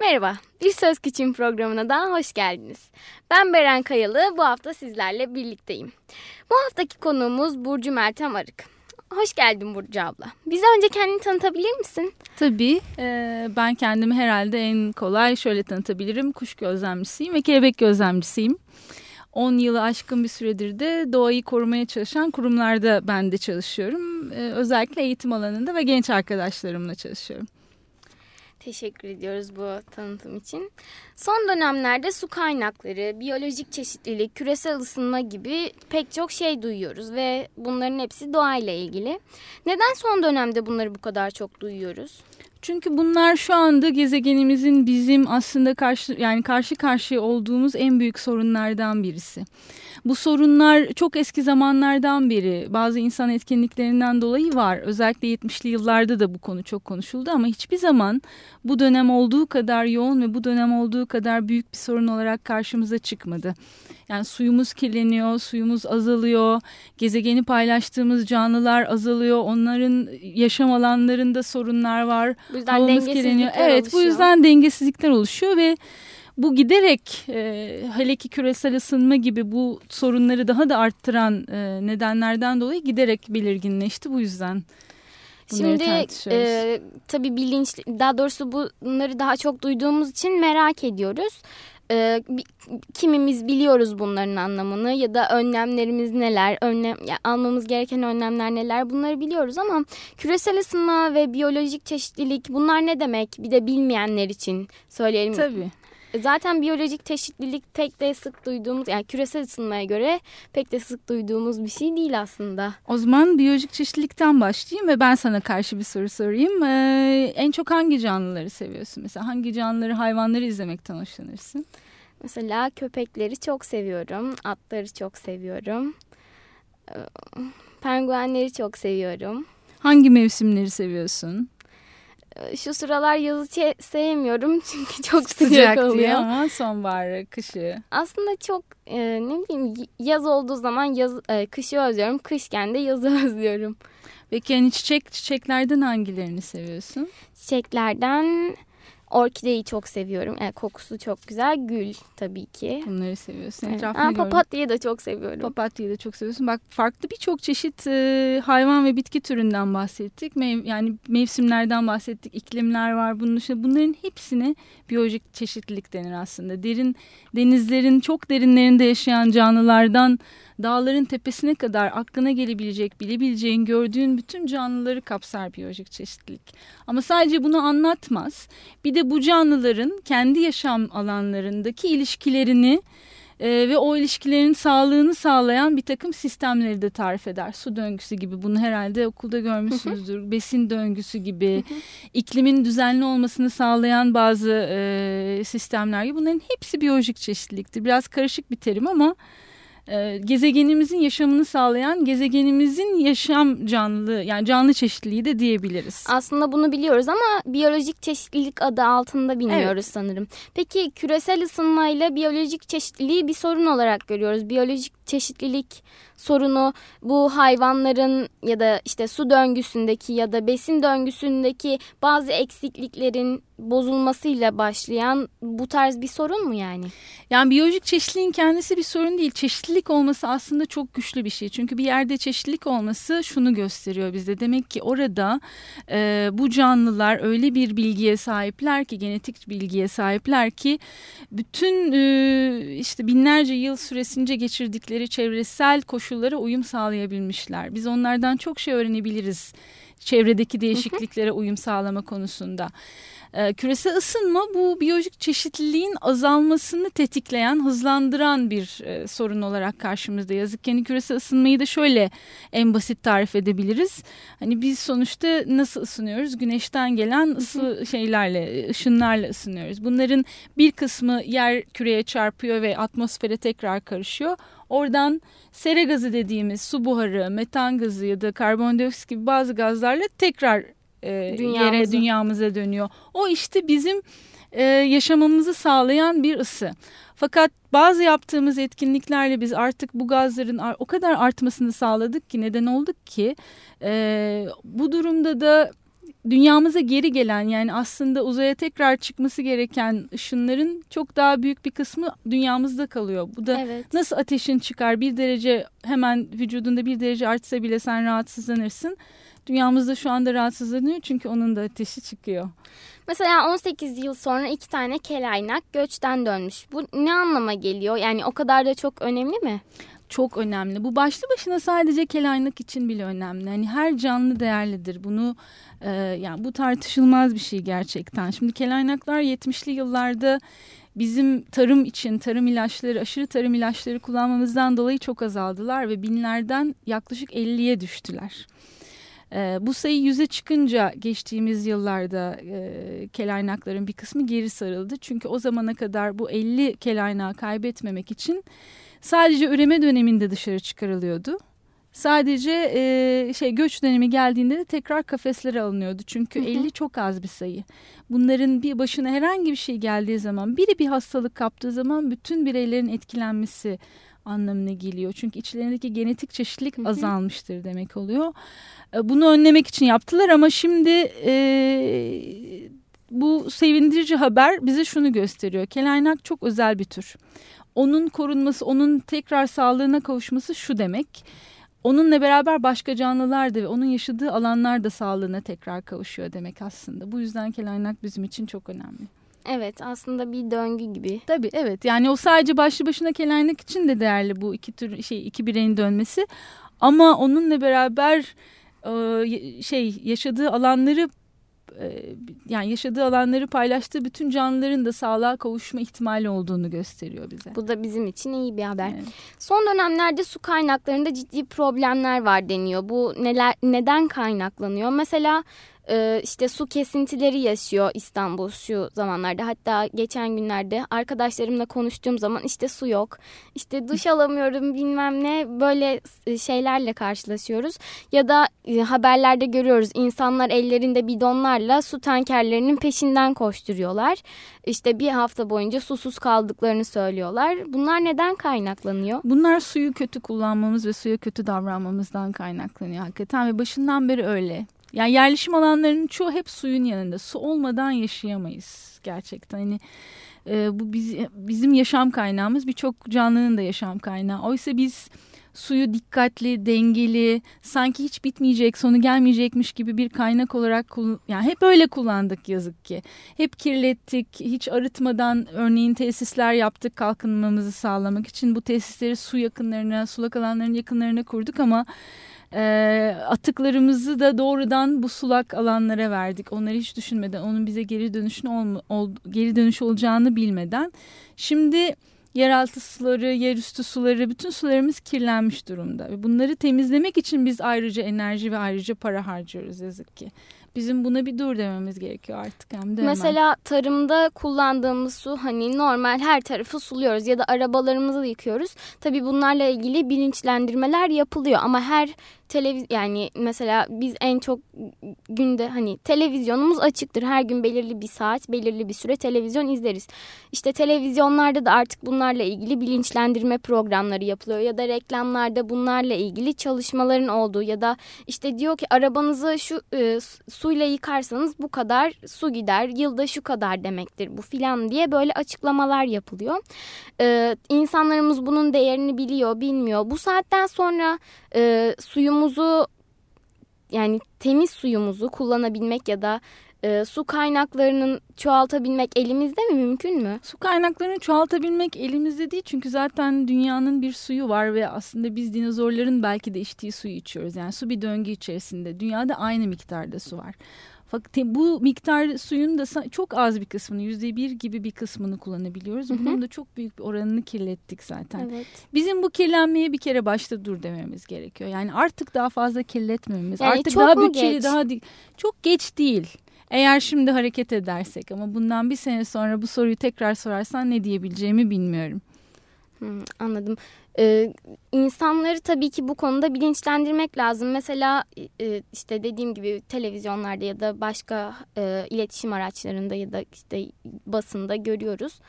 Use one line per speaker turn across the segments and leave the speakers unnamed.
Merhaba, Bir Söz Küçüğün programına da hoş geldiniz. Ben Beren Kayalı, bu hafta sizlerle birlikteyim. Bu haftaki konuğumuz Burcu Meltem Arık. Hoş geldin Burcu abla. Bize önce kendini tanıtabilir misin?
Tabii. E, ben kendimi herhalde en kolay şöyle tanıtabilirim. Kuş gözlemcisiyim ve kelebek gözlemcisiyim. 10 yılı aşkın bir süredir de doğayı korumaya çalışan kurumlarda ben de çalışıyorum. E, özellikle eğitim alanında ve genç arkadaşlarımla çalışıyorum.
Teşekkür ediyoruz bu tanıtım için. Son dönemlerde su kaynakları, biyolojik çeşitlilik, küresel ısınma gibi pek çok şey duyuyoruz ve bunların hepsi doğayla ilgili. Neden son dönemde bunları bu kadar çok duyuyoruz?
Çünkü bunlar şu anda gezegenimizin bizim aslında karşı yani karşı karşıya olduğumuz en büyük sorunlardan birisi. Bu sorunlar çok eski zamanlardan beri bazı insan etkinliklerinden dolayı var. Özellikle 70'li yıllarda da bu konu çok konuşuldu ama hiçbir zaman bu dönem olduğu kadar yoğun ve bu dönem olduğu kadar büyük bir sorun olarak karşımıza çıkmadı. Yani suyumuz kirleniyor, suyumuz azalıyor, gezegeni paylaştığımız canlılar azalıyor, onların yaşam alanlarında sorunlar var.
Bu yüzden Havamız kirleniyor.
Evet,
oluşuyor.
bu yüzden dengesizlikler oluşuyor ve bu giderek e, hele ki küresel ısınma gibi bu sorunları daha da arttıran e, nedenlerden dolayı giderek belirginleşti bu yüzden.
Şimdi e, tabii bilinç daha doğrusu bunları daha çok duyduğumuz için merak ediyoruz. E, kimimiz biliyoruz bunların anlamını ya da önlemlerimiz neler, önlem yani almamız gereken önlemler neler bunları biliyoruz ama küresel ısınma ve biyolojik çeşitlilik bunlar ne demek? Bir de bilmeyenler için söyleyelim.
Tabii.
Zaten biyolojik çeşitlilik pek de sık duyduğumuz yani küresel ısınmaya göre pek de sık duyduğumuz bir şey değil aslında.
O zaman biyolojik çeşitlilikten başlayayım ve ben sana karşı bir soru sorayım. Ee, en çok hangi canlıları seviyorsun? Mesela hangi canlıları, hayvanları izlemekten hoşlanırsın?
Mesela köpekleri çok seviyorum, atları çok seviyorum, ee, penguenleri çok seviyorum.
Hangi mevsimleri seviyorsun?
Şu sıralar yazı sevmiyorum çünkü çok sıcak, sıcak oluyor.
ama sonbaharı, kışı.
Aslında çok e, ne bileyim yaz olduğu zaman yaz e, kışı özlüyorum. Kışken de yazı özlüyorum.
Peki yani çiçek çiçeklerden hangilerini seviyorsun?
Çiçeklerden Orkideyi çok seviyorum. Yani kokusu çok güzel. Gül tabii ki.
Bunları seviyorsun.
Evet. Aa, papatyayı da çok seviyorum.
Papatyayı da çok seviyorsun. Bak farklı birçok çeşit e, hayvan ve bitki türünden bahsettik. Mev, yani mevsimlerden bahsettik. İklimler var. Bunun dışında bunların hepsine biyolojik çeşitlilik denir aslında. Derin denizlerin çok derinlerinde yaşayan canlılardan dağların tepesine kadar aklına gelebilecek, bilebileceğin, gördüğün bütün canlıları kapsar biyolojik çeşitlilik. Ama sadece bunu anlatmaz. Bir de bu canlıların kendi yaşam alanlarındaki ilişkilerini e, ve o ilişkilerin sağlığını sağlayan bir takım sistemleri de tarif eder. Su döngüsü gibi bunu herhalde okulda görmüşsünüzdür. Besin döngüsü gibi, iklimin düzenli olmasını sağlayan bazı e, sistemler gibi bunların hepsi biyolojik çeşitliliktir. Biraz karışık bir terim ama e, gezegenimizin yaşamını sağlayan gezegenimizin yaşam canlı yani canlı çeşitliliği de diyebiliriz.
Aslında bunu biliyoruz ama biyolojik çeşitlilik adı altında bilmiyoruz evet. sanırım. Peki küresel ısınmayla biyolojik çeşitliliği bir sorun olarak görüyoruz. Biyolojik çeşitlilik sorunu bu hayvanların ya da işte su döngüsündeki ya da besin döngüsündeki bazı eksikliklerin bozulmasıyla başlayan bu tarz bir sorun mu yani?
Yani biyolojik çeşitliliğin kendisi bir sorun değil. Çeşitlilik olması aslında çok güçlü bir şey. Çünkü bir yerde çeşitlilik olması şunu gösteriyor bize. Demek ki orada e, bu canlılar öyle bir bilgiye sahipler ki genetik bilgiye sahipler ki bütün e, işte binlerce yıl süresince geçirdikleri çevresel koşullara uyum sağlayabilmişler. Biz onlardan çok şey öğrenebiliriz çevredeki değişikliklere uyum sağlama konusunda. E, küresel ısınma bu biyolojik çeşitliliğin azalmasını tetikleyen, hızlandıran bir e, sorun olarak karşımızda. Yazık yani küresel ısınmayı da şöyle en basit tarif edebiliriz. Hani biz sonuçta nasıl ısınıyoruz? Güneşten gelen ısı şeylerle, ışınlarla ısınıyoruz. Bunların bir kısmı yer küreye çarpıyor ve atmosfere tekrar karışıyor. Oradan sera gazı dediğimiz su buharı, metan gazı ya da karbondioksit gibi bazı gazlarla tekrar e, yere dünyamıza dönüyor. O işte bizim e, yaşamamızı sağlayan bir ısı. Fakat bazı yaptığımız etkinliklerle biz artık bu gazların o kadar artmasını sağladık ki neden olduk ki e, bu durumda da dünyamıza geri gelen yani aslında uzaya tekrar çıkması gereken ışınların çok daha büyük bir kısmı dünyamızda kalıyor. Bu da evet. nasıl ateşin çıkar bir derece hemen vücudunda bir derece artsa bile sen rahatsızlanırsın. Dünyamızda şu anda rahatsızlanıyor çünkü onun da ateşi çıkıyor.
Mesela 18 yıl sonra iki tane kelaynak göçten dönmüş. Bu ne anlama geliyor? Yani o kadar da çok önemli mi?
Çok önemli. Bu başlı başına sadece kelaynak için bile önemli. Yani her canlı değerlidir. Bunu e, yani bu tartışılmaz bir şey gerçekten. Şimdi kelaynaklar 70'li yıllarda bizim tarım için tarım ilaçları, aşırı tarım ilaçları kullanmamızdan dolayı çok azaldılar ve binlerden yaklaşık 50'ye düştüler. E, bu sayı yüze çıkınca geçtiğimiz yıllarda e, kelaynakların bir kısmı geri sarıldı. Çünkü o zamana kadar bu 50 kelaynağı kaybetmemek için sadece üreme döneminde dışarı çıkarılıyordu. Sadece e, şey göç dönemi geldiğinde de tekrar kafeslere alınıyordu. Çünkü hı hı. 50 çok az bir sayı. Bunların bir başına herhangi bir şey geldiği zaman, biri bir hastalık kaptığı zaman bütün bireylerin etkilenmesi anlamına geliyor. Çünkü içlerindeki genetik çeşitlilik azalmıştır demek oluyor. E, bunu önlemek için yaptılar ama şimdi e, bu sevindirici haber bize şunu gösteriyor. Kelaynak çok özel bir tür. Onun korunması, onun tekrar sağlığına kavuşması şu demek. Onunla beraber başka canlılar da ve onun yaşadığı alanlar da sağlığına tekrar kavuşuyor demek aslında. Bu yüzden kelaynak bizim için çok önemli.
Evet aslında bir döngü gibi.
Tabii evet yani o sadece başlı başına kelaynak için de değerli bu iki tür şey iki bireyin dönmesi. Ama onunla beraber e, şey yaşadığı alanları e, yani yaşadığı alanları paylaştığı bütün canlıların da sağlığa kavuşma ihtimali olduğunu gösteriyor bize.
Bu da bizim için iyi bir haber. Evet. Son dönemlerde su kaynaklarında ciddi problemler var deniyor. Bu neler neden kaynaklanıyor? Mesela e, işte su kesintileri yaşıyor İstanbul şu zamanlarda. Hatta geçen günlerde arkadaşlarımla konuştuğum zaman işte su yok. İşte duş alamıyorum bilmem ne böyle e, şeylerle karşılaşıyoruz. Ya da e, haberlerde görüyoruz insanlar ellerinde bidonlarla su tankerlerinin peşinden koşturuyorlar. İşte bir hafta boyunca susuz kaldıklarını söylüyorlar. Bunlar neden kaynaklanıyor?
Bunlar suyu kötü kullanmamız ve suya kötü davranmamızdan kaynaklanıyor hakikaten ve başından beri öyle. Yani yerleşim alanlarının çoğu hep suyun yanında. Su olmadan yaşayamayız gerçekten. Hani e, bu biz, bizim yaşam kaynağımız birçok canlının da yaşam kaynağı. Oysa biz suyu dikkatli, dengeli, sanki hiç bitmeyecek, sonu gelmeyecekmiş gibi bir kaynak olarak yani hep öyle kullandık yazık ki. Hep kirlettik, hiç arıtmadan örneğin tesisler yaptık kalkınmamızı sağlamak için. Bu tesisleri su yakınlarına, sulak alanların yakınlarına kurduk ama e, atıklarımızı da doğrudan bu sulak alanlara verdik. Onları hiç düşünmeden, onun bize geri dönüşün ol, ol, geri dönüş olacağını bilmeden. Şimdi yeraltı suları, yerüstü suları, bütün sularımız kirlenmiş durumda. Bunları temizlemek için biz ayrıca enerji ve ayrıca para harcıyoruz yazık ki. Bizim buna bir dur dememiz gerekiyor artık hem de
Mesela hemen. tarımda kullandığımız su hani normal her tarafı suluyoruz ya da arabalarımızı yıkıyoruz. Tabii bunlarla ilgili bilinçlendirmeler yapılıyor ama her televiz yani mesela biz en çok günde hani televizyonumuz açıktır. Her gün belirli bir saat, belirli bir süre televizyon izleriz. İşte televizyonlarda da artık bunlarla ilgili bilinçlendirme programları yapılıyor ya da reklamlarda bunlarla ilgili çalışmaların olduğu ya da işte diyor ki arabanızı şu e, suyla yıkarsanız bu kadar su gider. Yılda şu kadar demektir bu filan diye böyle açıklamalar yapılıyor. Ee, insanlarımız bunun değerini biliyor, bilmiyor. Bu saatten sonra e, suyumuzu yani temiz suyumuzu kullanabilmek ya da e, su kaynaklarının çoğaltabilmek elimizde mi mümkün mü?
Su kaynaklarını çoğaltabilmek elimizde değil çünkü zaten dünyanın bir suyu var ve aslında biz dinozorların belki de içtiği suyu içiyoruz. Yani su bir döngü içerisinde. Dünyada aynı miktarda su var. Fakat bu miktar suyun da çok az bir kısmını yüzde bir gibi bir kısmını kullanabiliyoruz. Bunun da çok büyük bir oranını kirlettik zaten. Evet. Bizim bu kirlenmeye bir kere başta dur dememiz gerekiyor. Yani artık daha fazla kirletmememiz. Yani artık daha bütçeli daha çok geç değil. Eğer şimdi hareket edersek ama bundan bir sene sonra bu soruyu tekrar sorarsan ne diyebileceğimi bilmiyorum.
Hmm, anladım. Ee, insanları tabii ki bu konuda bilinçlendirmek lazım. Mesela e, işte dediğim gibi televizyonlarda ya da başka e, iletişim araçlarında ya da işte basında görüyoruz.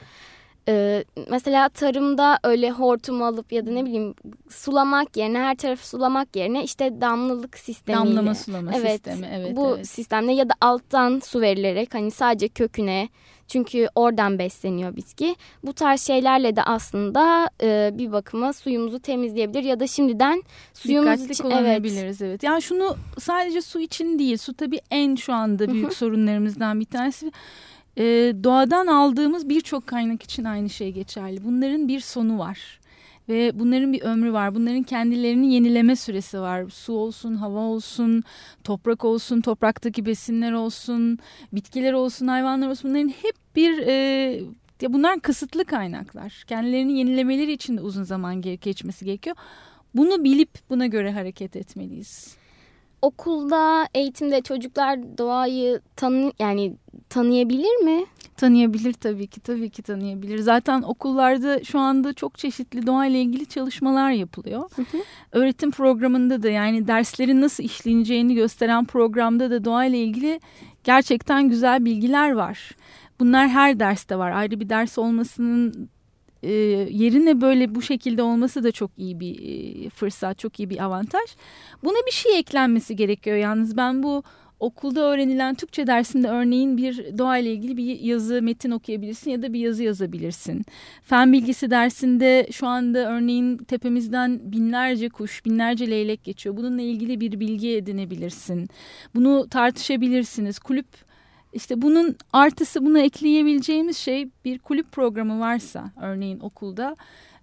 Ee, mesela tarımda öyle hortum alıp ya da ne bileyim sulamak yerine her tarafı sulamak yerine işte damlalık sistemiyle.
Damlama sulama
evet,
sistemi. Evet,
bu
evet.
sistemle ya da alttan su verilerek hani sadece köküne çünkü oradan besleniyor bitki. Bu tarz şeylerle de aslında e, bir bakıma suyumuzu temizleyebilir ya da şimdiden suyumuz
Dikkatli
için
kullanabiliriz
evet.
evet. Yani şunu sadece su için değil. Su tabii en şu anda büyük sorunlarımızdan bir tanesi. Ee, doğadan aldığımız birçok kaynak için aynı şey geçerli. Bunların bir sonu var. Ve bunların bir ömrü var. Bunların kendilerini yenileme süresi var. Su olsun, hava olsun, toprak olsun, topraktaki besinler olsun, bitkiler olsun, hayvanlar olsun. Bunların hep bir e, ya bunlar kısıtlı kaynaklar. Kendilerini yenilemeleri için de uzun zaman geçmesi gerekiyor. Bunu bilip buna göre hareket etmeliyiz.
Okulda, eğitimde çocuklar doğayı tanı yani tanıyabilir mi?
Tanıyabilir tabii ki, tabii ki tanıyabilir. Zaten okullarda şu anda çok çeşitli doğayla ilgili çalışmalar yapılıyor.
Hı hı.
Öğretim programında da yani derslerin nasıl işleneceğini gösteren programda da doğayla ilgili gerçekten güzel bilgiler var. Bunlar her derste var. Ayrı bir ders olmasının e, yerine böyle bu şekilde olması da çok iyi bir e, fırsat, çok iyi bir avantaj. Buna bir şey eklenmesi gerekiyor yalnız. Ben bu okulda öğrenilen Türkçe dersinde örneğin bir doğayla ilgili bir yazı, metin okuyabilirsin ya da bir yazı yazabilirsin. Fen bilgisi dersinde şu anda örneğin tepemizden binlerce kuş, binlerce leylek geçiyor. Bununla ilgili bir bilgi edinebilirsin. Bunu tartışabilirsiniz. Kulüp işte bunun artısı buna ekleyebileceğimiz şey bir kulüp programı varsa örneğin okulda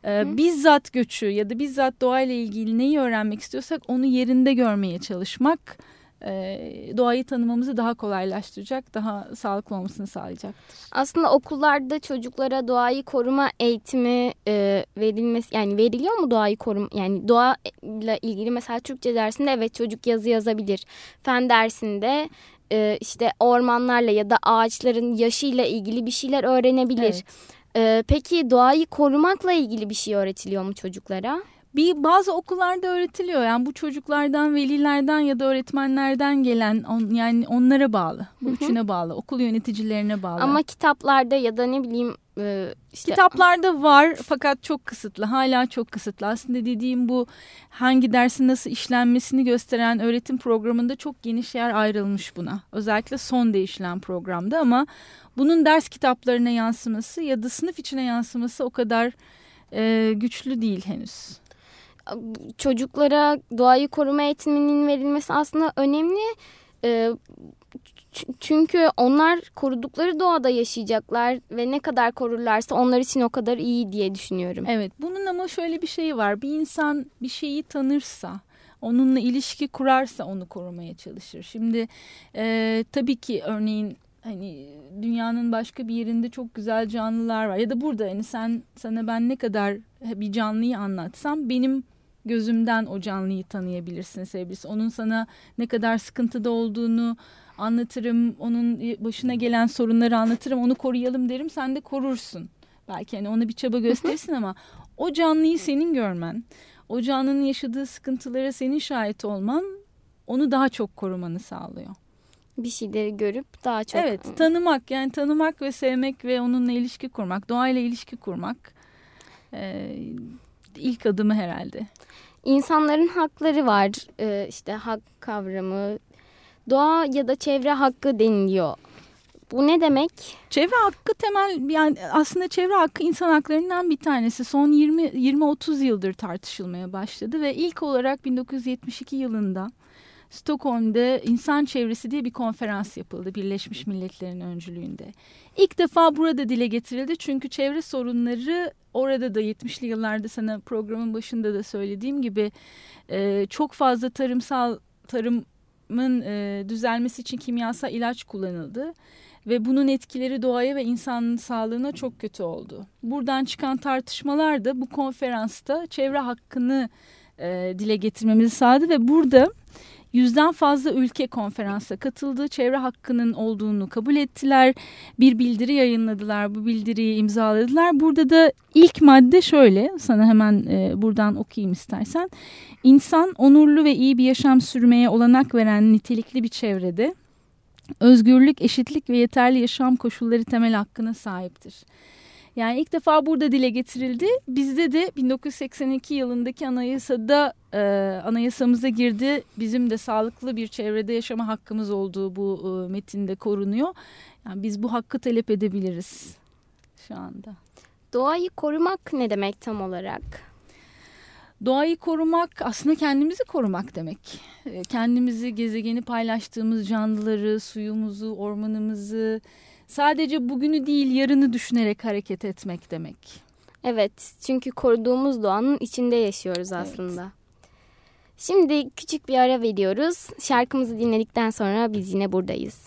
e, bizzat göçü ya da bizzat doğayla ilgili neyi öğrenmek istiyorsak onu yerinde görmeye çalışmak doğayı tanımamızı daha kolaylaştıracak, daha sağlıklı olmasını sağlayacaktır.
Aslında okullarda çocuklara doğayı koruma eğitimi e, verilmesi yani veriliyor mu doğayı koruma yani doğayla ilgili mesela Türkçe dersinde evet çocuk yazı yazabilir. Fen dersinde e, işte ormanlarla ya da ağaçların yaşıyla ilgili bir şeyler öğrenebilir.
Evet.
E, peki doğayı korumakla ilgili bir şey öğretiliyor mu çocuklara?
Bir bazı okullarda öğretiliyor yani bu çocuklardan, velilerden ya da öğretmenlerden gelen on, yani onlara bağlı, bu üçüne bağlı, okul yöneticilerine bağlı.
Ama kitaplarda ya da ne bileyim e, işte
Kitaplarda var fakat çok kısıtlı. Hala çok kısıtlı. Aslında dediğim bu hangi dersin nasıl işlenmesini gösteren öğretim programında çok geniş yer ayrılmış buna. Özellikle son değişilen programda ama bunun ders kitaplarına yansıması ya da sınıf içine yansıması o kadar e, güçlü değil henüz.
Çocuklara doğayı koruma eğitiminin verilmesi aslında önemli. E, ç- çünkü onlar korudukları doğada yaşayacaklar ve ne kadar korurlarsa onlar için o kadar iyi diye düşünüyorum.
Evet bunun ama şöyle bir şeyi var. Bir insan bir şeyi tanırsa onunla ilişki kurarsa onu korumaya çalışır. Şimdi e, tabii ki örneğin hani dünyanın başka bir yerinde çok güzel canlılar var ya da burada hani sen sana ben ne kadar bir canlıyı anlatsam benim gözümden o canlıyı tanıyabilirsin sevgilisi. Onun sana ne kadar sıkıntıda olduğunu anlatırım. Onun başına gelen sorunları anlatırım. Onu koruyalım derim. Sen de korursun. Belki hani ona bir çaba gösterirsin ama o canlıyı senin görmen, o canlının yaşadığı sıkıntılara senin şahit olman onu daha çok korumanı sağlıyor.
Bir şeyleri görüp daha çok...
Evet tanımak yani tanımak ve sevmek ve onunla ilişki kurmak, doğayla ilişki kurmak ilk adımı herhalde.
İnsanların hakları var. Ee, işte hak kavramı, doğa ya da çevre hakkı deniliyor. Bu ne demek?
Çevre hakkı temel yani aslında çevre hakkı insan haklarından bir tanesi. Son 20 20-30 yıldır tartışılmaya başladı ve ilk olarak 1972 yılında Stockholm'de insan çevresi diye bir konferans yapıldı Birleşmiş Milletler'in öncülüğünde. İlk defa burada dile getirildi çünkü çevre sorunları orada da 70'li yıllarda sana programın başında da söylediğim gibi e, çok fazla tarımsal tarımın e, düzelmesi için kimyasal ilaç kullanıldı ve bunun etkileri doğaya ve insanın sağlığına çok kötü oldu. Buradan çıkan tartışmalar da bu konferansta çevre hakkını e, dile getirmemizi sağladı ve burada yüzden fazla ülke konferansa katıldı. Çevre hakkının olduğunu kabul ettiler. Bir bildiri yayınladılar. Bu bildiriyi imzaladılar. Burada da ilk madde şöyle. Sana hemen e, buradan okuyayım istersen. İnsan onurlu ve iyi bir yaşam sürmeye olanak veren nitelikli bir çevrede özgürlük, eşitlik ve yeterli yaşam koşulları temel hakkına sahiptir. Yani ilk defa burada dile getirildi. Bizde de 1982 yılındaki anayasada e, anayasamıza girdi. Bizim de sağlıklı bir çevrede yaşama hakkımız olduğu bu e, metinde korunuyor. Yani biz bu hakkı talep edebiliriz şu anda.
Doğayı korumak ne demek tam olarak?
Doğayı korumak aslında kendimizi korumak demek. E, kendimizi, gezegeni paylaştığımız canlıları, suyumuzu, ormanımızı sadece bugünü değil yarını düşünerek hareket etmek demek.
Evet çünkü koruduğumuz doğanın içinde yaşıyoruz aslında. Evet. Şimdi küçük bir ara veriyoruz. Şarkımızı dinledikten sonra biz yine buradayız.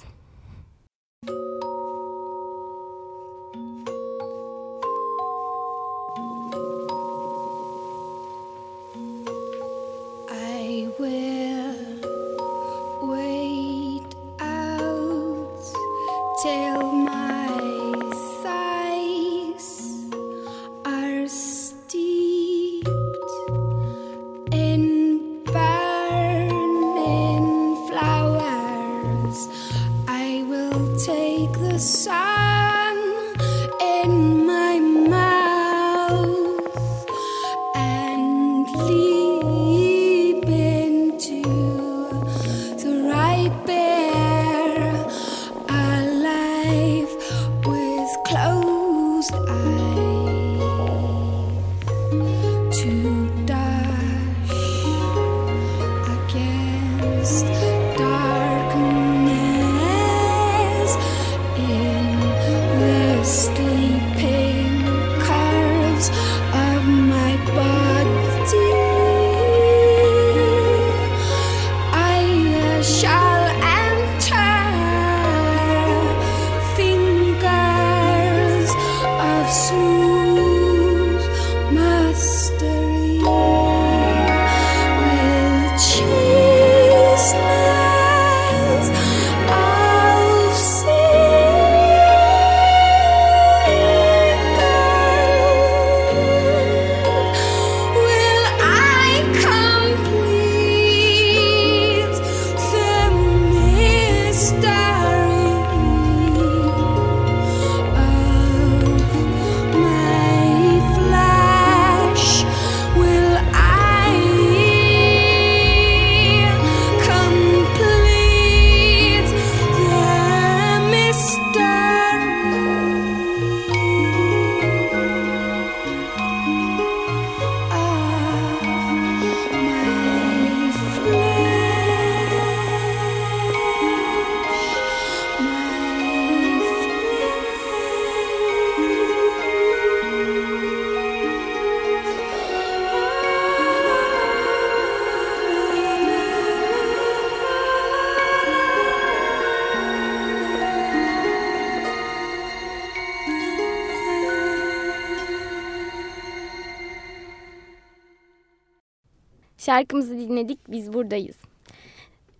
Şarkımızı dinledik, biz buradayız.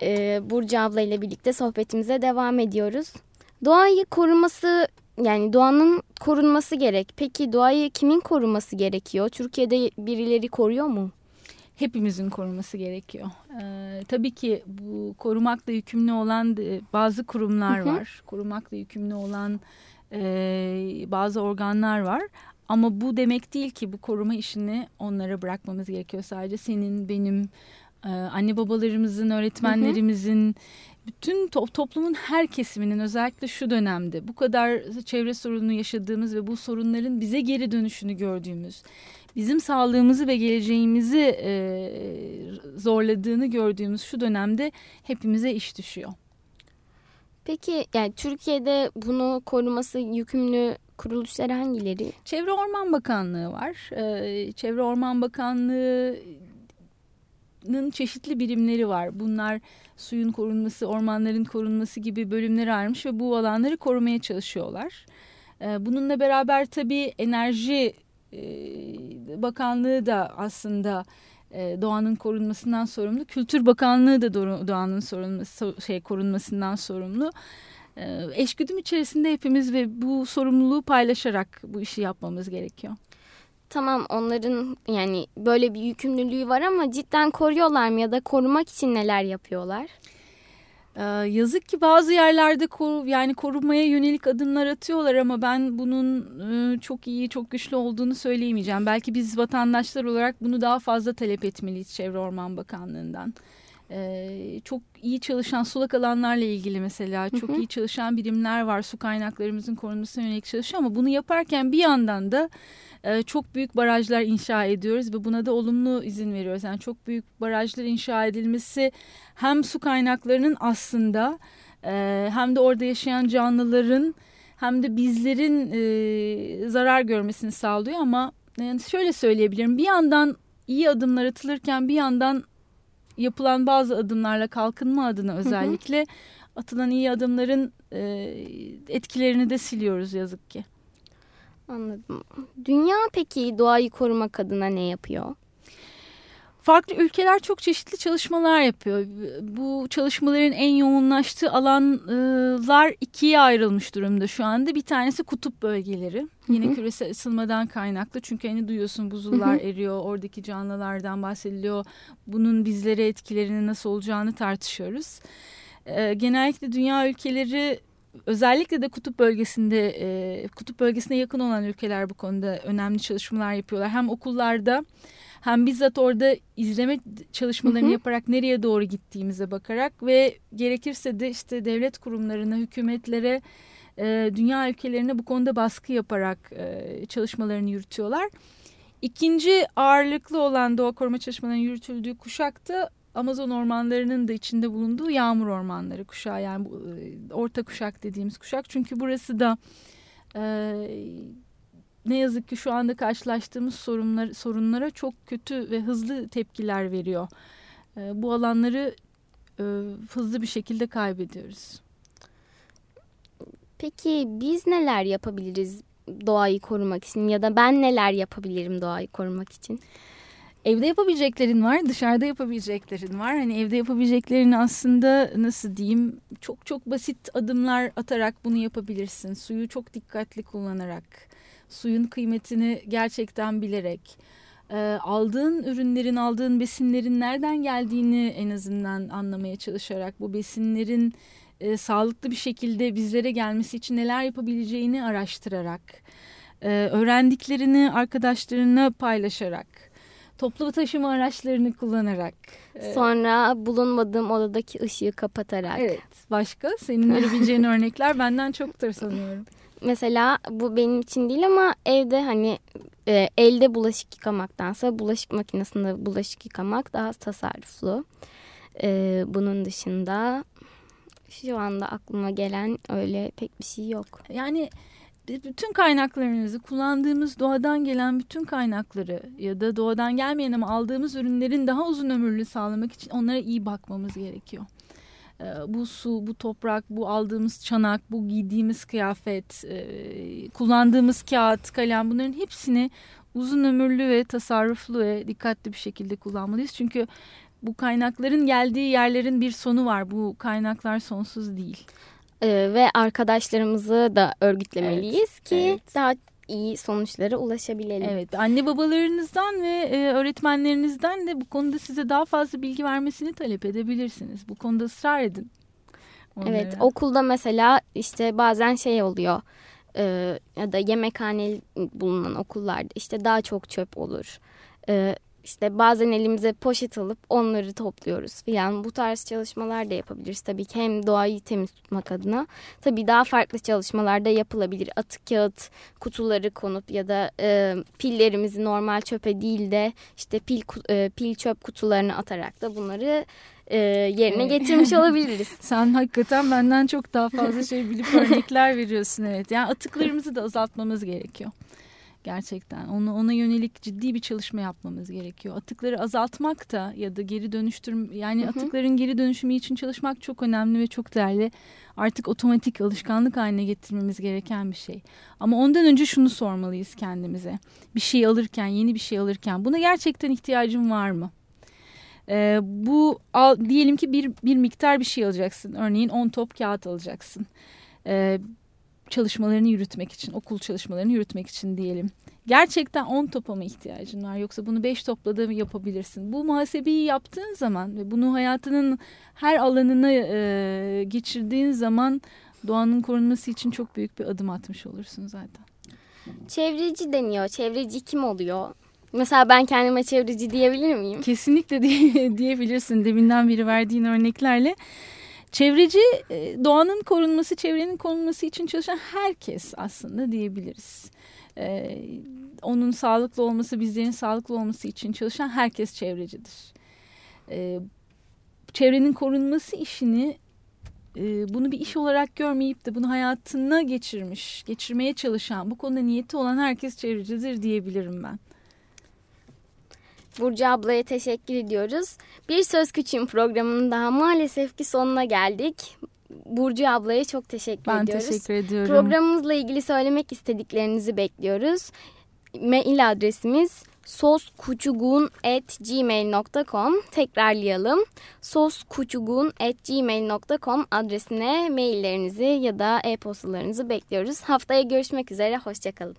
Ee, Burcu abla ile birlikte sohbetimize devam ediyoruz. Doğayı koruması, yani doğanın korunması gerek. Peki doğayı kimin koruması gerekiyor? Türkiye'de birileri koruyor mu?
hepimizin koruması gerekiyor. Ee, tabii ki bu korumakla yükümlü olan bazı kurumlar var. Korumakla yükümlü olan e, bazı organlar var. Ama bu demek değil ki bu koruma işini onlara bırakmamız gerekiyor. Sadece senin, benim, e, anne babalarımızın, öğretmenlerimizin, bütün to toplumun her kesiminin özellikle şu dönemde bu kadar çevre sorunu yaşadığımız ve bu sorunların bize geri dönüşünü gördüğümüz, bizim sağlığımızı ve geleceğimizi e, zorladığını gördüğümüz şu dönemde hepimize iş düşüyor.
Peki yani Türkiye'de bunu koruması yükümlü kuruluşlar hangileri?
Çevre Orman Bakanlığı var. Ee, Çevre Orman Bakanlığı'nın çeşitli birimleri var. Bunlar suyun korunması, ormanların korunması gibi bölümleri ayrılmış ve bu alanları korumaya çalışıyorlar. Ee, bununla beraber tabii Enerji e, Bakanlığı da aslında doğanın korunmasından sorumlu. Kültür Bakanlığı da doğanın şey korunmasından sorumlu. Ee, eşgüdüm içerisinde hepimiz ve bu sorumluluğu paylaşarak bu işi yapmamız gerekiyor.
Tamam onların yani böyle bir yükümlülüğü var ama cidden koruyorlar mı ya da korumak için neler yapıyorlar?
Ee, yazık ki bazı yerlerde koru, yani korumaya yönelik adımlar atıyorlar ama ben bunun e, çok iyi, çok güçlü olduğunu söyleyemeyeceğim. Belki biz vatandaşlar olarak bunu daha fazla talep etmeliyiz Çevre Orman Bakanlığı'ndan. Ee, çok iyi çalışan sulak alanlarla ilgili mesela çok hı hı. iyi çalışan birimler var. Su kaynaklarımızın korunmasına yönelik çalışıyor ama bunu yaparken bir yandan da e, çok büyük barajlar inşa ediyoruz ve buna da olumlu izin veriyoruz. Yani çok büyük barajlar inşa edilmesi hem su kaynaklarının aslında e, hem de orada yaşayan canlıların hem de bizlerin e, zarar görmesini sağlıyor ama yani şöyle söyleyebilirim bir yandan iyi adımlar atılırken bir yandan yapılan bazı adımlarla kalkınma adına özellikle hı hı. atılan iyi adımların e, etkilerini de siliyoruz yazık ki.
Anladım. Dünya peki doğayı korumak adına ne yapıyor?
Farklı ülkeler çok çeşitli çalışmalar yapıyor. Bu çalışmaların en yoğunlaştığı alanlar ikiye ayrılmış durumda şu anda. Bir tanesi kutup bölgeleri. Yine Hı -hı. küresel ısınmadan kaynaklı. Çünkü hani duyuyorsun buzullar Hı -hı. eriyor, oradaki canlılardan bahsediliyor. Bunun bizlere etkilerinin nasıl olacağını tartışıyoruz. Genellikle dünya ülkeleri özellikle de kutup bölgesinde e, kutup bölgesine yakın olan ülkeler bu konuda önemli çalışmalar yapıyorlar. Hem okullarda hem bizzat orada izleme çalışmalarını hı hı. yaparak nereye doğru gittiğimize bakarak ve gerekirse de işte devlet kurumlarına, hükümetlere, e, dünya ülkelerine bu konuda baskı yaparak e, çalışmalarını yürütüyorlar. İkinci ağırlıklı olan doğa koruma çalışmalarının yürütüldüğü kuşakta Amazon ormanlarının da içinde bulunduğu yağmur ormanları kuşağı yani e, orta kuşak dediğimiz kuşak. Çünkü burası da e, ne yazık ki şu anda karşılaştığımız sorunlar, sorunlara çok kötü ve hızlı tepkiler veriyor. E, bu alanları e, hızlı bir şekilde kaybediyoruz.
Peki biz neler yapabiliriz doğayı korumak için ya da ben neler yapabilirim doğayı korumak için?
Evde yapabileceklerin var, dışarıda yapabileceklerin var. Hani evde yapabileceklerini aslında nasıl diyeyim çok çok basit adımlar atarak bunu yapabilirsin. Suyu çok dikkatli kullanarak, suyun kıymetini gerçekten bilerek, aldığın ürünlerin, aldığın besinlerin nereden geldiğini en azından anlamaya çalışarak, bu besinlerin e, sağlıklı bir şekilde bizlere gelmesi için neler yapabileceğini araştırarak, e, öğrendiklerini arkadaşlarına paylaşarak toplu taşıma araçlarını kullanarak.
E, Sonra bulunmadığım odadaki ışığı kapatarak.
Evet. Başka? Senin verebileceğin örnekler benden çoktur sanıyorum.
Mesela bu benim için değil ama evde hani e, elde bulaşık yıkamaktansa bulaşık makinesinde bulaşık yıkamak daha tasarruflu. E, bunun dışında şu anda aklıma gelen öyle pek bir şey yok.
Yani bütün kaynaklarınızı kullandığımız doğadan gelen bütün kaynakları ya da doğadan gelmeyen ama aldığımız ürünlerin daha uzun ömürlü sağlamak için onlara iyi bakmamız gerekiyor. Ee, bu su, bu toprak, bu aldığımız çanak, bu giydiğimiz kıyafet, e, kullandığımız kağıt, kalem bunların hepsini uzun ömürlü ve tasarruflu ve dikkatli bir şekilde kullanmalıyız. Çünkü bu kaynakların geldiği yerlerin bir sonu var. Bu kaynaklar sonsuz değil
e, ve arkadaşlarımızı da örgütlemeliyiz evet, ki evet. daha iyi sonuçlara ulaşabilelim.
Evet anne babalarınızdan ve e, öğretmenlerinizden de bu konuda size daha fazla bilgi vermesini talep edebilirsiniz. Bu konuda ısrar edin.
Onlara. Evet okulda mesela işte bazen şey oluyor e, ya da yemekhane bulunan okullarda işte daha çok çöp olur. E, işte bazen elimize poşet alıp onları topluyoruz filan. Bu tarz çalışmalar da yapabiliriz tabii ki hem doğayı temiz tutmak adına. Tabii daha farklı çalışmalar da yapılabilir. Atık kağıt kutuları konup ya da e, pillerimizi normal çöpe değil de işte pil e, pil çöp kutularına atarak da bunları e, yerine getirmiş olabiliriz.
Sen hakikaten benden çok daha fazla şey bilip örnekler veriyorsun evet. Yani atıklarımızı da azaltmamız gerekiyor. Gerçekten onu ona yönelik ciddi bir çalışma yapmamız gerekiyor. Atıkları azaltmak da ya da geri dönüştürme yani hı hı. atıkların geri dönüşümü için çalışmak çok önemli ve çok değerli. Artık otomatik alışkanlık haline getirmemiz gereken bir şey. Ama ondan önce şunu sormalıyız kendimize. Bir şey alırken, yeni bir şey alırken buna gerçekten ihtiyacım var mı? Ee, bu al, diyelim ki bir, bir miktar bir şey alacaksın. Örneğin 10 top kağıt alacaksın. Ee, çalışmalarını yürütmek için, okul çalışmalarını yürütmek için diyelim. Gerçekten 10 topa mı ihtiyacın var yoksa bunu 5 topla da yapabilirsin? Bu muhasebeyi yaptığın zaman ve bunu hayatının her alanına e, geçirdiğin zaman doğanın korunması için çok büyük bir adım atmış olursun zaten.
Çevreci deniyor. Çevreci kim oluyor? Mesela ben kendime çevreci diyebilir miyim?
Kesinlikle diye, diyebilirsin deminden beri verdiğin örneklerle. Çevreci e, doğanın korunması, çevrenin korunması için çalışan herkes aslında diyebiliriz. Ee, onun sağlıklı olması, bizlerin sağlıklı olması için çalışan herkes çevrecidir. Ee, çevrenin korunması işini e, bunu bir iş olarak görmeyip de bunu hayatına geçirmiş, geçirmeye çalışan, bu konuda niyeti olan herkes çevrecidir diyebilirim ben.
Burcu ablaya teşekkür ediyoruz. Bir Söz Küçüğün programının daha maalesef ki sonuna geldik. Burcu ablaya çok teşekkür
ben
ediyoruz.
Ben teşekkür ediyorum.
Programımızla ilgili söylemek istediklerinizi bekliyoruz. Mail adresimiz soskuçugun@gmail.com tekrarlayalım. soskuçugun@gmail.com adresine maillerinizi ya da e-postalarınızı bekliyoruz. Haftaya görüşmek üzere hoşçakalın.